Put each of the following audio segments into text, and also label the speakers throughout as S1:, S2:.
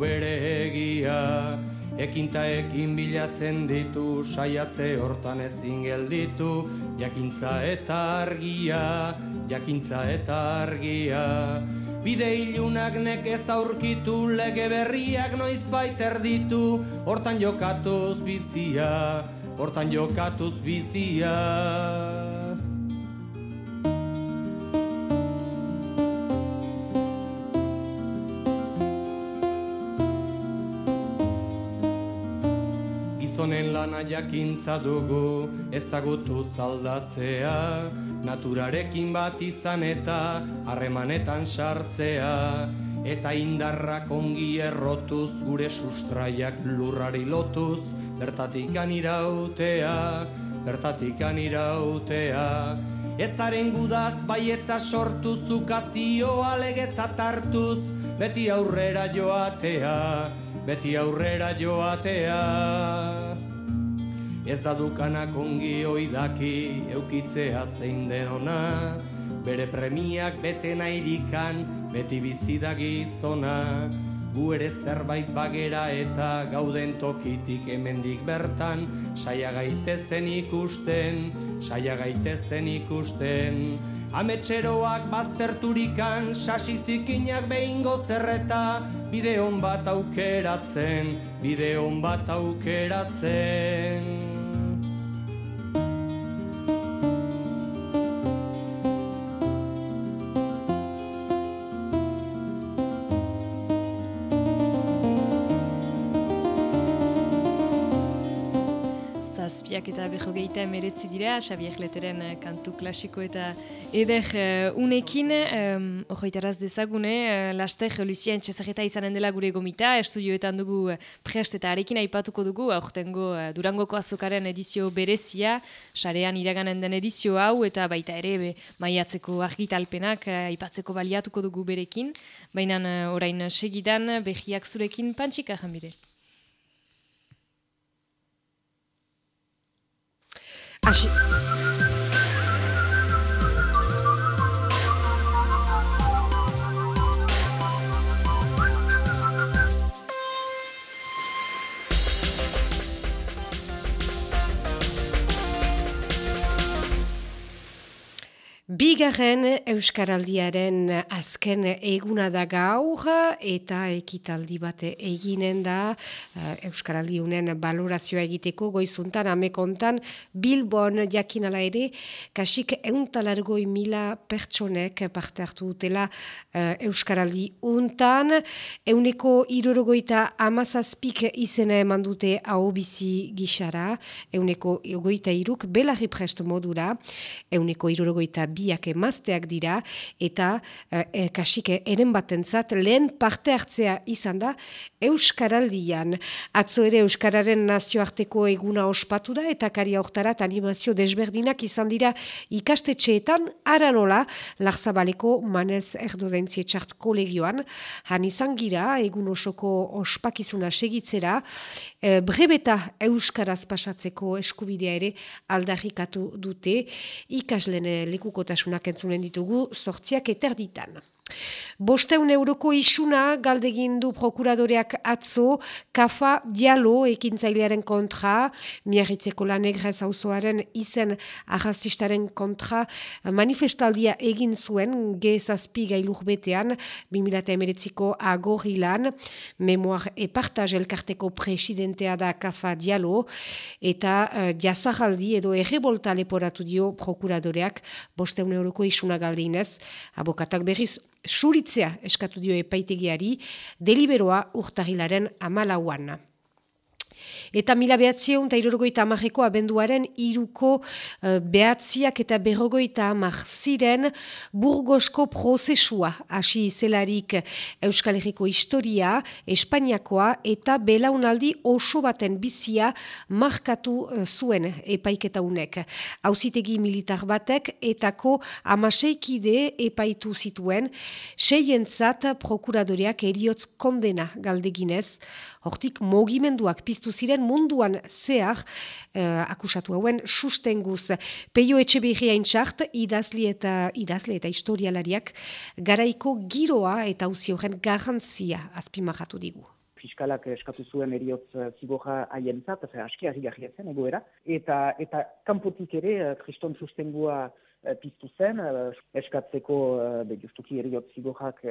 S1: bere egia. Ekinta ekin bilatzen ditu, saiatze hortan ezin gelditu. Jakintza eta argia, jakintza eta argia. Bide ilunak nekez aurkitu, lege berriak noiz baiter ditu. Hortan jokatuz bizia, hortan jokatuz bizia jakintza dugu ezagutu zaldatzea. Naturarekin bat izan eta harremanetan sartzea. Eta indarrak ongi errotuz gure sustraiak lurrari lotuz Bertatikan irautea, bertatikan irautea Ezaren gudaz baietza sortuz ukazioa legetza tartuz Beti aurrera joatea, beti aurrera joatea Ez da dukanak ongi oidaki eukitzea zein denona Bere premiak bete nairikan beti bizida gizona. Gu ere zerbait bagera eta gauden tokitik hemendik bertan. Saia gaitezen ikusten, saia gaitezen ikusten. Ametxeroak bazterturikan, sasi zikinak behin gozerreta Bide hon bat aukeratzen, bide hon bat aukeratzen
S2: zazpiak eta behogeita emeretzi dira, Xabier Leteren eh, kantu klasiko eta eder uh, unekin, um, dezagune, uh, laster Lucien Txezageta izanen dela gure gomita, estudioetan dugu prest eta arekin aipatuko dugu, aurtengo uh, Durangoko azokaren edizio berezia, sarean iraganen den edizio hau, eta baita ere be, maiatzeko argitalpenak uh, aipatzeko baliatuko dugu berekin, baina uh, orain segidan behiak zurekin pantxika 但
S3: 是 Bigarren Euskaraldiaren azken eguna da gaur eta ekitaldi bat eginen da uh, Euskaraldiunen balorazioa egiteko goizuntan amekontan Bilbon jakinala ere kasik euntalargoi mila pertsonek parte hartu dutela uh, Euskaraldi untan. Euneko irorogoita amazazpik izena eman dute hau bizi gixara euneko goita iruk belarri prest modura euneko irorogoita biak emazteak dira eta e, kasike eren batentzat lehen parte hartzea izan da Euskaraldian. Atzo ere Euskararen nazioarteko eguna ospatu da eta kari aurtarat animazio desberdinak izan dira ikastetxeetan aranola larzabaleko manez erdodentzie txart kolegioan. Han izan gira egun osoko ospakizuna segitzera e, brebeta Euskaraz pasatzeko eskubidea ere aldarrikatu dute ikaslen lekuko xehetasunak entzunen ditugu, sortziak eterditan. Bosteun euroko isuna galdegin du prokuradoreak atzo, kafa dialo ekintzailearen kontra, miarritzeko lanegrez hauzoaren izen arrastistaren kontra manifestaldia egin zuen gezazpi gailur betean, 2000 emeretziko agorilan, memoar epartaz elkarteko presidentea da kafa dialo, eta uh, jazagaldi edo errebolta leporatu dio prokuradoreak bosteun euroko isuna galdeinez, abokatak berriz suritzea eskatu dio epaitegiari deliberoa urtahilaren amalauan. Eta mila behatzieun eta irurgoita amarreko abenduaren iruko uh, behatziak eta berrogoita amar ziren burgosko prozesua hasi zelarik Euskal Herriko historia, Espainiakoa eta belaunaldi oso baten bizia markatu uh, zuen epaiketa unek. Hauzitegi militar batek etako amaseikide epaitu zituen, seientzat prokuradoreak eriotz kondena galdeginez, hortik mogimenduak piztu ziren munduan zehar uh, akusatu hauen sustenguz. Peio etxe behia intxart, idazli eta, idazli eta historialariak garaiko giroa eta uzi horren garantzia azpimahatu digu.
S4: fiskalak eskatu zuen eriotz zigoja haien zat, aski harri egoera. Eta, eta kanpotik ere, kriston sustengua piztu zen, eskatzeko be, justuki eriotz zigojak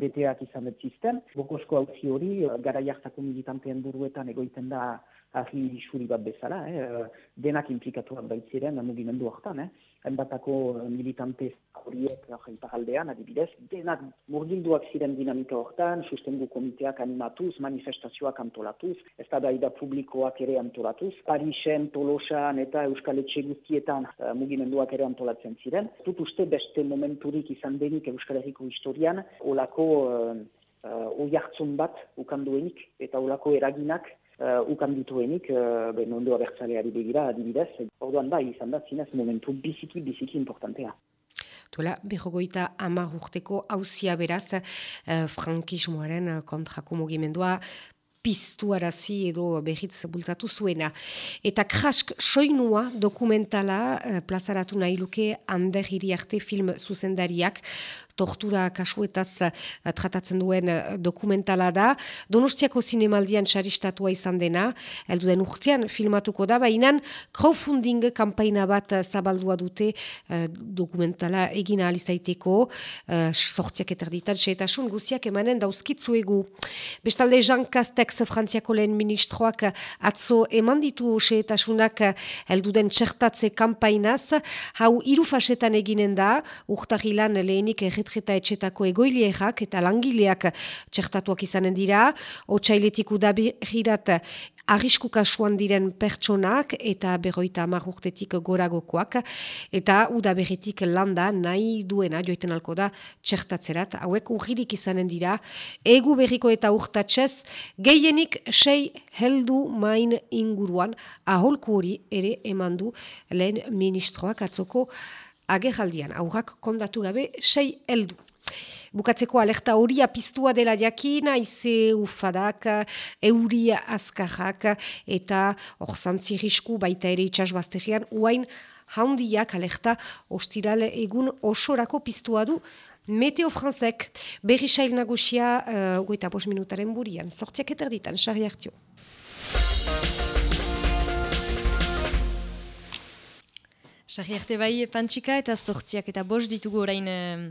S4: beteak izan dut zisten. Bokosko hau hori, gara jartako militanteen buruetan egoiten da ahi isuri bat bezala, eh? denak implikatuak baitziren mugimendu hortan, eh? enbatako militante horiek iparaldean, adibidez, denak murgilduak ziren dinamika hortan, sustengu komiteak animatuz, manifestazioak antolatuz, ez da daida publikoak ere antolatuz, Parisen, Tolosan eta Euskal Etxe guztietan uh, mugimenduak ere antolatzen ziren. Tut uste beste momenturik izan denik Euskal Herriko historian, olako uh, uh, oiartzun bat ukanduenik eta olako eraginak uh, ukan dituenik, uh, ben ondo abertzaleari begira adibidez, orduan bai, izan da, zinez momentu biziki, biziki importantea.
S3: Duela, behogoita amar urteko hausia beraz, uh, frankismoaren kontrako mugimendua, piztu arazi edo behitz bultatu zuena. Eta krask soinua dokumentala plazaratu nahi luke Ander Iriarte film zuzendariak tortura kasuetaz uh, tratatzen duen uh, dokumentala da. Donostiako zinemaldian xaristatua izan dena, heldu den urtean filmatuko da, baina crowdfunding kampaina bat uh, zabaldua dute dokumentala egina alizaiteko, sortziak eterditan, seetasun guziak emanen dauzkitzu egu. Bestalde Jean Castex frantziako lehen ministroak atzo eman ditu seetasunak heldu den txertatze kampainaz, hau irufasetan eginen da, urtahilan lehenik erret erretreta etxetako egoilierak eta langileak txertatuak izanen dira, otxailetik udabirat arrisku kasuan diren pertsonak eta berroita amarrurtetik goragokoak. Eta udaberritik landa nahi duena joiten alko da txertatzerat, hauek urririk izanen dira, egu berriko eta urtatxez, gehienik sei heldu main inguruan aholku hori ere emandu lehen ministroak atzoko agerraldian, aurrak kondatu gabe, sei heldu. Bukatzeko alerta hori apistua dela jakin, aize ufadak, euria azkarrak, eta orzantzi risku baita ere itxasbazterian, uain handiak alerta ostirale egun osorako piztua du, Meteo Franzek, berri sail nagusia, uh, goita bos minutaren burian, sortiak eterditan, xarri hartio.
S2: Sarri bai pantxika eta sortziak eta bos ditugu orain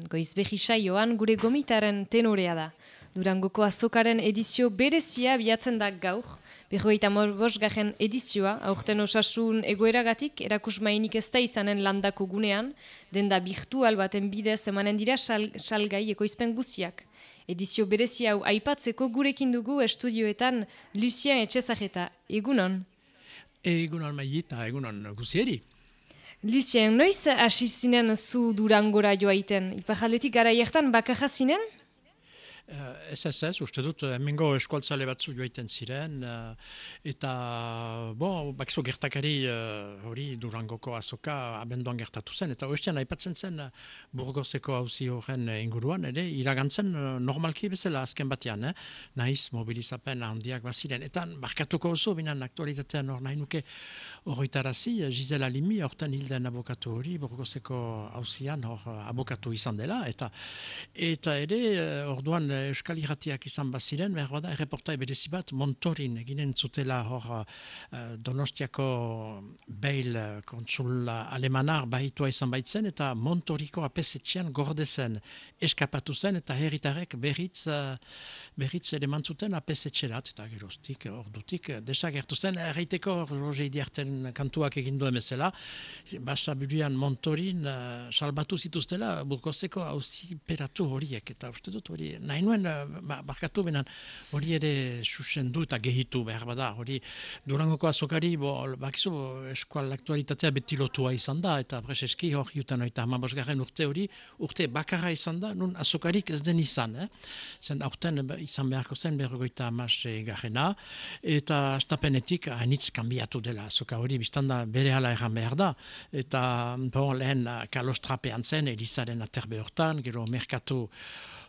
S2: goiz behi saioan gure gomitaren tenorea da. Durangoko azokaren edizio berezia biatzen da gaur, beho eta bos garen edizioa, aurten osasun egoeragatik, erakus mainik ez da izanen landako gunean, den da birtual baten bidez emanen dira sal, salgai ekoizpen guziak. Edizio berezia hau aipatzeko gurekin dugu estudioetan Lucien Etxezareta. Egunon?
S5: Egunon maita, egunon guzieri.
S2: Lucien, noiz hasi zinen zu durangora joaiten? Ipajaldetik gara hiertan bakarra zinen?
S5: Uh, ez ez ez, uste dut, emengo eskualtzale batzu joaiten ziren, uh, eta, bo, bakizu gertakari uh, hori durangoko azoka abenduan gertatu zen, eta oestian aipatzen zen burgozeko hauzi horren inguruan, ere, iragantzen normalki bezala azken batean, eh? nahiz mobilizapen handiak baziren, eta barkatuko oso, binan aktualitatean hor nahi nuke horretarazi, Gisela Limi, horten hilden abokatu hori, burgozeko hauzian hor abokatu izan dela, eta eta ere, orduan Euskal Iratiak izan baziren, behar bada, erreportai berezi bat, Montorin eginen zutela hor uh, Donostiako beil konsul alemanar bahitua izan baitzen, eta Montoriko apesetxean gordezen eskapatu zen, eta herritarek berriz, uh, berriz eleman zuten apesetxerat, eta geroztik, ordutik, desagertu zen, erreiteko roze idiarten kantuak egindu emezela, basa buruan Montorin uh, salbatu zituztela, burkozeko hauzi peratu horiek, eta uste dut hori, nahi nuen, eh, ba, barkatu benan, hori ere susen du eta gehitu behar bada, hori durangoko azokari, bo, bakizu, eskual aktualitatea beti lotua izan da, eta preseski hori jutan oita hamabosgarren urte hori, urte bakarra izan da, nun azokarik ez den izan, eh? zen aurten izan beharko zen berrogoita hamas garrena, eta estapenetik hainitz kanbiatu dela azoka hori, biztan da bere hala erran behar da, eta bon, lehen kalostrapean zen, Elisaren aterbe hortan, gero merkatu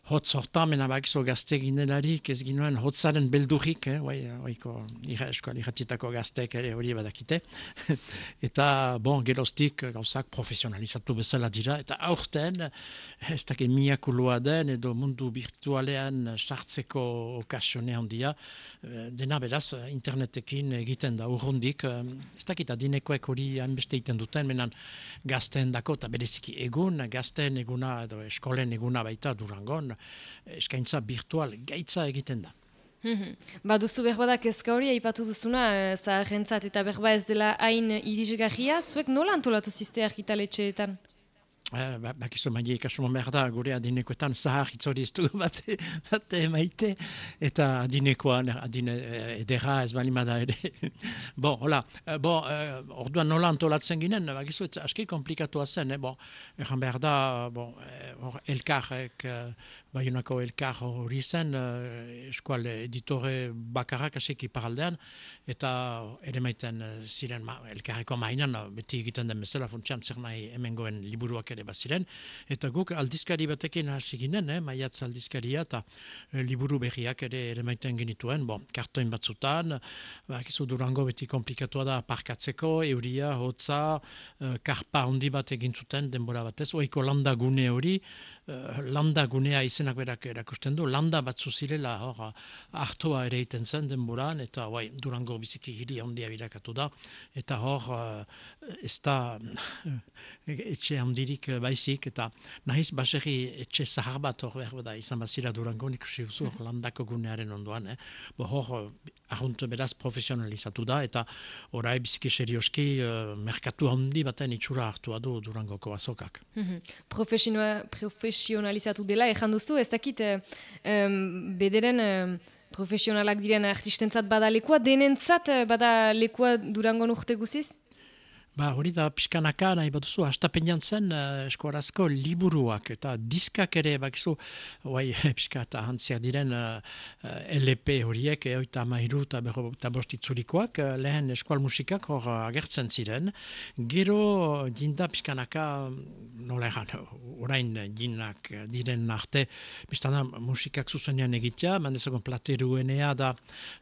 S5: hotz hortan, mena bakizo gazte ginelarik, ez ginoen hotzaren beldurik, eh, bai, oiko ira eskoal iratietako gazteek ere hori badakite. eta, bon, geroztik gauzak profesionalizatu bezala dira, eta aurten, ez dakit miakuloa den, edo mundu virtualean sartzeko okasione handia, eh, dena beraz, internetekin egiten da urrundik, eh, ez dakit adinekoek hori hainbeste egiten duten, menan gazten dako, eta bereziki egun, gazten eguna, edo eskolen eguna baita durangon, eskaintza virtual gaitza egiten da.
S2: Mhm. Ba duzu behar badak ezka hori, aipatu duzuna, e, zaharrentzat eta behar ez dela hain irisgarria, zuek nola antolatu ziste argitaletxeetan?
S5: Eh, ba, bakizu maile ikasumo merda gure adinekoetan zahar hitzori ez dugu bat, bat maite eta adinekoan adine eh, edera ez bali da ere. Bon, hola, eh, bon, orduan nola antolatzen ginen? Bakizu ez aski komplikatua zen eh? bon, erran behar da bon, or, elkarrek Baionako elkar hori zen, uh, eskual editore bakarrak asek iparaldean, eta ere maiten uh, ziren ma, elkarreko mainan, beti egiten den bezala funtsian zer nahi hemengoen liburuak ere baziren, eta guk aldizkari batekin hasi ginen, eh, maiatz aldizkaria, eta uh, liburu berriak ere ere maiten genituen, bon, kartoin batzutan, ba, durango beti komplikatua da parkatzeko, euria, hotza, uh, karpa handi bat egin zuten denbora batez, oiko landa gune hori, landa gunea izenak berak erakusten du, landa batzu zirela hor hartoa ere iten zen denboran, eta bai, durango biziki hiri handia birakatu da, eta hor uh, ez da etxe handirik baizik, eta nahiz baserri etxe zahar bat hor behar da izan bazira durango nik usi landako gunearen ondoan, eh? Bo hor ahunt beraz profesionalizatu da, eta orai biziki serioski uh, merkatu handi baten itxura hartua du durangoko azokak.
S2: Mm -hmm. Profesionalizatu dela, ezan duzu, ez dakit um, bederen um, profesionalak diren artistentzat bada lekua, denentzat bada lekua durangon urte guziz?
S5: Ba, hori da pixkanaka nahi bat duzu, hastapen zen uh, eskorazko liburuak eta diskak ere, bakizu, oai, pixka eta hantziak diren uh, uh, LP horiek, eh, oita mairu eta, eta bostitzurikoak, uh, lehen eskual musikak hor agertzen ziren. Gero, dinda pixkanaka, nola egan, orain dinak diren arte, biztana musikak zuzenean egitea, mandezagon plateruenea da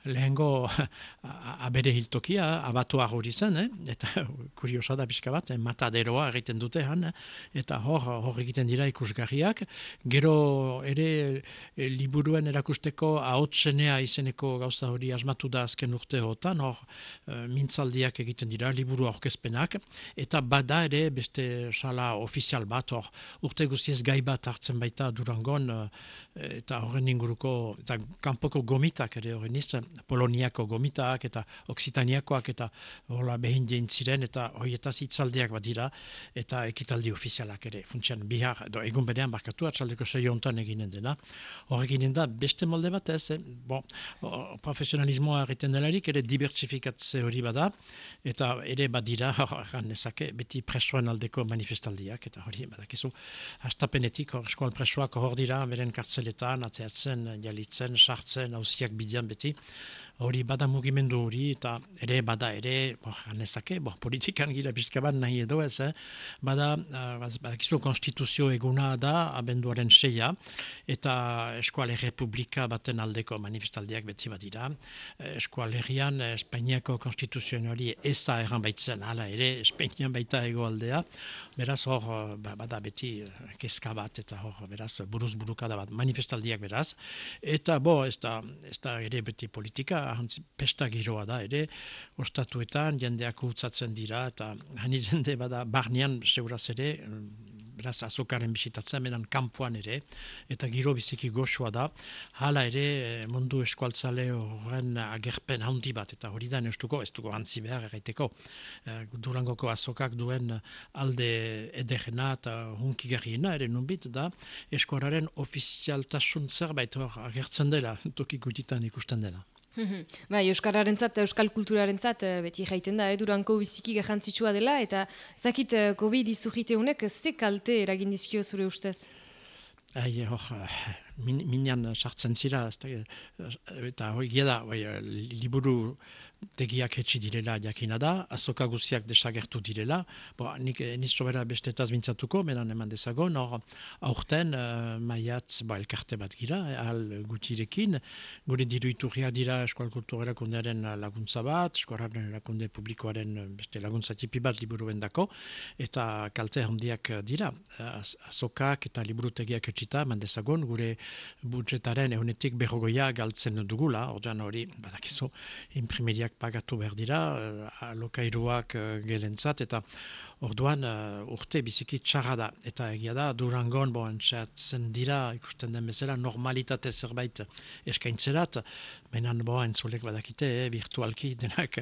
S5: lehengo abere hiltokia, abatua hori zen, eh? eta kuriosa da pixka bat, eh, mataderoa egiten dute han, eta hor, hor egiten dira ikusgarriak. Gero ere e, liburuen erakusteko ahotsenea izeneko gauza hori asmatu da azken urte hotan, hor e, mintzaldiak egiten dira, liburu aurkezpenak, eta bada ere beste sala ofizial bat, hor urte guztiez gai bat hartzen baita durangon, eta horren inguruko, eta kanpoko gomitak ere horren izan, Poloniako gomitak eta Oksitaniakoak eta hola behin ziren eta horietaz hitzaldiak bat dira eta ekitaldi ofizialak ere funtsian bihar, do, egun berean barkatu atxaldeko seio ontan eginen dena. Horreginen da beste molde bat ez, eh? bon, profesionalismoa egiten delarik ere dibertsifikatze hori bada eta ere badira, horregan nezake, beti presoan aldeko manifestaldiak eta hori badakizu, hastapenetik hor eskoal presoak hor dira, beren kartzel hoteletan, atzeatzen, jalitzen, sartzen, hausiak bidian beti, hori bada mugimendu hori, eta ere bada ere, bo, anezake, bo, politikan gira pixka nahi edo ez, eh? bada, uh, badakizu konstituzio eguna da, abenduaren seia, eta eskuale republika baten aldeko manifestaldiak betzi bat dira. Eskualerian, Espainiako konstituzio hori eza erran baitzen, hala ere, Espainian baita egoaldea, beraz hor, ba, bada beti kezka bat, eta hor, beraz, buruz burukada bat, manifestaldiak beraz, eta bo, ez da, ez da ere beti politika, ahantzi, pesta giroa da ere, ostatuetan jendeak utzatzen dira, eta hani jende bada barnean seuraz ere, beraz azokaren bisitatzen, menan kampuan ere, eta giro biziki goxua da, hala ere eh, mundu eskualtzale horren agerpen handi bat, eta hori da neustuko, ez dugu antzi behar erraiteko, e, durangoko azokak duen alde ederena eta hunkigarriena ere nunbit da, eskuararen ofizialtasun zerbait hor agertzen dela, toki gutitan ikusten dela.
S2: Ba, Euskararen zat, Euskal kulturaren zat, eh, beti jaiten da, eh, duranko biziki garrantzitsua dela, eta zakit uh, COVID izurriteunek, ze kalte eragin dizkio zure ustez?
S5: Ai, hor, min, sartzen zira, eta hori da, bai, liburu tegiak etxi direla jakina da, azoka guziak desagertu direla, bo, nik eh, nizto bera bestetaz bintzatuko, menan eman dezago, nor aurten uh, maiatz ba, elkarte bat gira, eh, al gutirekin, gure diru iturria dira eskual kulturera kundearen laguntza bat, eskualaren lagunde publikoaren beste laguntza tipi bat liburu bendako, eta kalte handiak dira, azokak eta liburu tegiak etxita, eman dezagon, gure budjetaren eunetik berrogoia galtzen dugula, ordean hori, badakizu, imprimeria pagatu behar dira, uh, lokairuak uh, gelentzat, eta orduan uh, urte biziki txarra da. Eta egia da, durangon, bo, entzatzen dira, ikusten den bezala, normalitate zerbait eskaintzerat, menan, bo, entzulek badakite, eh, virtualki denak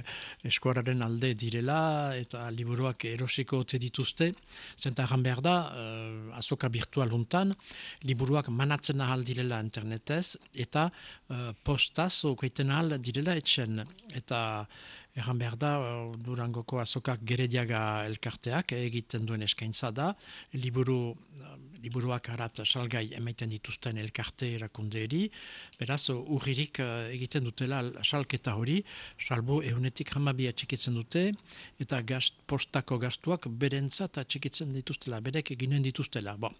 S5: eskuararen alde direla, eta liburuak erosiko te dituzte, zenta behar da, uh, azoka virtual huntan, liburuak manatzen ahal direla internetez, eta uh, postaz, okaiten ahal direla etxen, eta Erran behar da, Durangoko azokak gerediaga elkarteak egiten duen eskaintza da, liburu, liburuak harat salgai emaiten dituzten elkarte erakundeeri, beraz, urririk eh, egiten dutela salketa hori, salbo ehunetik hamabia txikitzen dute, eta gast, postako gastuak berentzat txikitzen dituztela, berek eginen dituztela. Bon.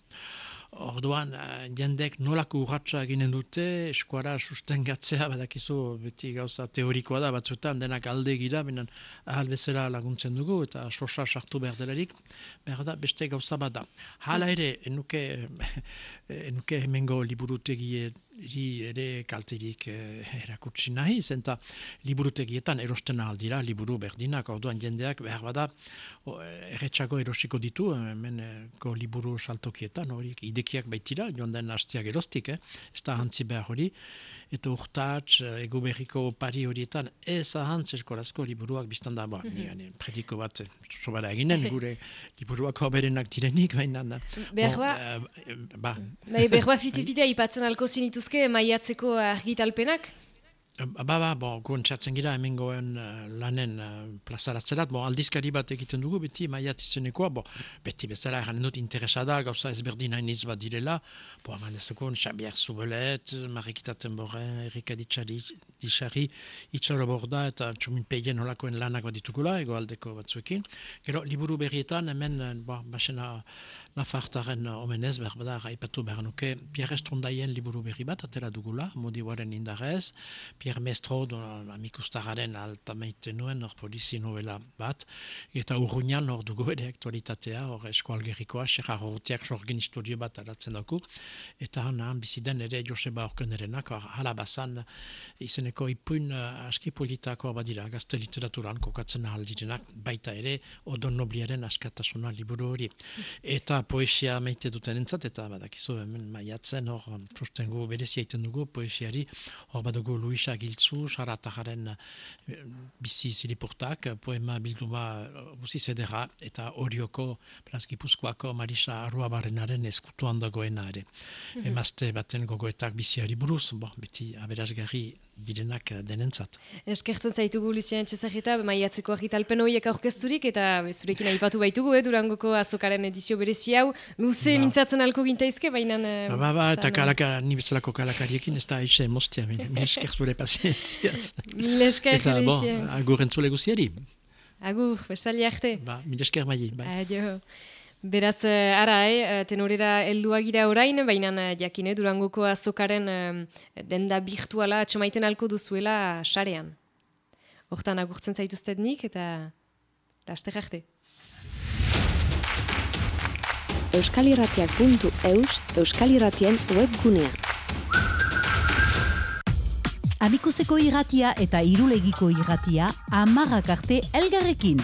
S5: Orduan, uh, jendek nolako urratxa eginen dute, eskuara sustengatzea, badakizu, beti gauza teorikoa da, batzuetan denak alde gira, benen ahal laguntzen dugu, eta sosa sartu behar delarik, behar da, beste gauza bada. Hala ere, enuke, enuke hemengo liburutegi ere kalterik eh, erakutsi nahi, zenta liburutegietan erosten aldira, liburu berdinak, orduan jendeak behar bada erretxako erosiko ditu, hemenko liburu saltokietan, hori idekiak baitira, joan den hastiak erostik, eh? ez da hantzi behar hori, eta urtats, eh, ego berriko pari horietan, ez ahantz eskorazko liburuak biztan da, ba, mm -hmm. prediko bat, sobara eginen, gure liburuak hoberenak direnik, baina.
S2: Behar ba, uh, ba. Behar ba, fiti-fitea ipatzen alko zinituzke maiatzeko argitalpenak?
S5: Ba, ba, bo, guen txatzen gira hemen goen uh, lanen uh, plazaratzerat, bo, aldizkari bat egiten dugu, beti maiat izenekoa, bo, beti bezala eran dut interesada, gauza ezberdin hain bat direla, bo, haman ez dugun, Xabier Zubelet, Marikitaten Borren, Erika Ditxari, Itxaro Borda, eta Txumin Peien holakoen lanak bat ditugula, ego batzuekin. Gero, liburu berrietan, hemen, bo, basena, Nafartaren omenez, behar bada, raipatu behar nuke, Pierre Estrondaien liburu berri bat, atera dugula, modiwaren indarez, Pierre Mestro, amikustararen altamaiten nuen, hor polizi novela bat, eta urruñan hor dugu ere aktualitatea, hor eskualgerikoa, xerra horretiak sorgin historio bat alatzen dugu, eta hana biziden ere Joseba Orkenerenak, hor halabazan izeneko ipuin uh, aski politako badira, gazte literaturan kokatzen ahal direnak, baita ere, odon nobliaren askatasuna liburu hori. Eta poesia meite duten entzat, eta badakizu hemen maiatzen, hor sustengu berezia iten dugu poesiari, hor badugu Luisa Giltzu, Saratajaren eh, bizi zilipurtak, poema bilduma guzi zedera, eta horioko plazkipuzkoako Marisa Arrua Barrenaren eskutuan dagoena ere. Mm Emazte baten gogoetak biziari buruz, bo, beti aberazgarri direnak denentzat.
S2: Eskertzen zaitugu Lucien Txezageta, maiatzeko argitalpen horiek aurkezturik, eta zurekin aipatu baitugu, eh, durangoko azokaren edizio berezi hau, luze ba. mintzatzen alko gintaizke, baina...
S5: Eh, ba, ba, ba, eta kalaka, ni bezalako kalakariekin, ez da aixe mostia, min eskertzure pazientziaz.
S2: Mil esker,
S5: Eta, bo, agur entzule guziari.
S2: Agur, bestali arte.
S5: Ba, mil esker mai.
S2: Bai. Adio. Beraz, uh, ara, eh, tenorera helduagira orain, baina uh, jakine durangoko azokaren uh, denda virtuala atxamaiten alko duzuela sarean. Hortan agurtzen zaituztet nik eta laster arte.
S6: Euskalirratiak.eus Euskalirratien webgunea. Amikuseko irratia eta irulegiko irratia amarrak arte elgarrekin.